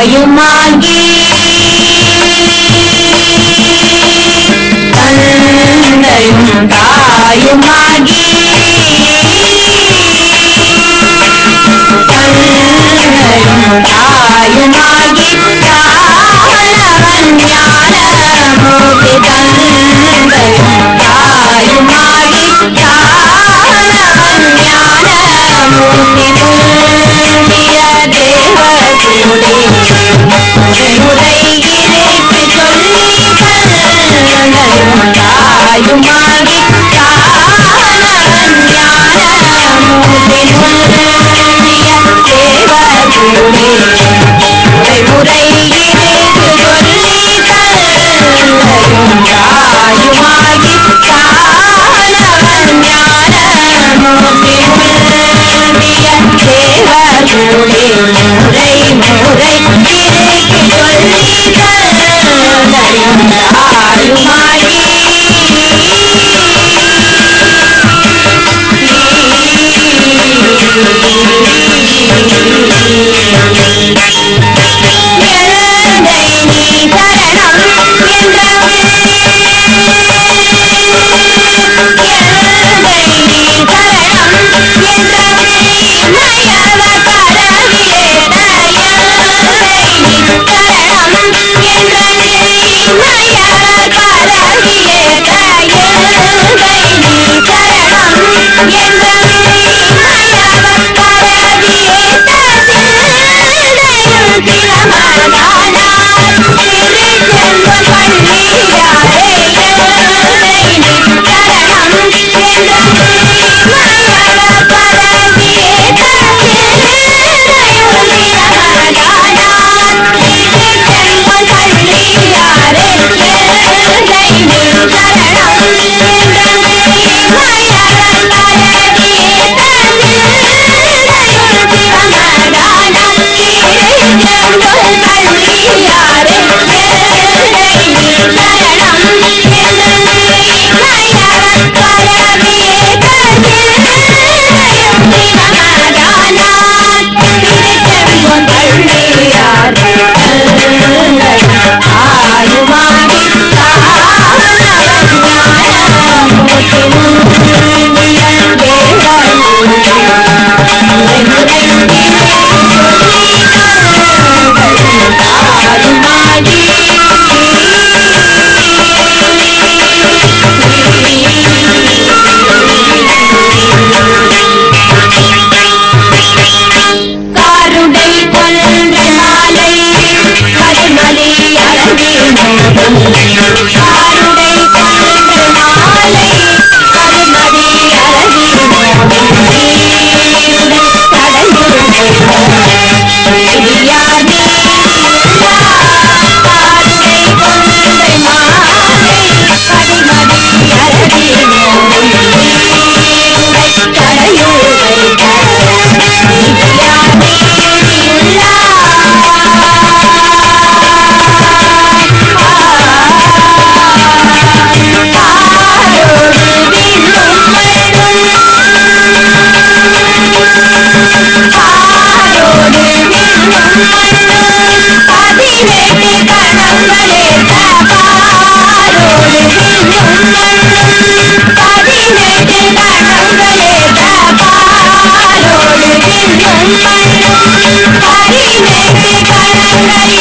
தாயுமாகி தந்தையும் தாயுமாகி தந்தையும் தாயுமாகி ஞானமூர்த்தி தந்தையும் தாயுமாகி Mole, mole, mole Hallelujah ready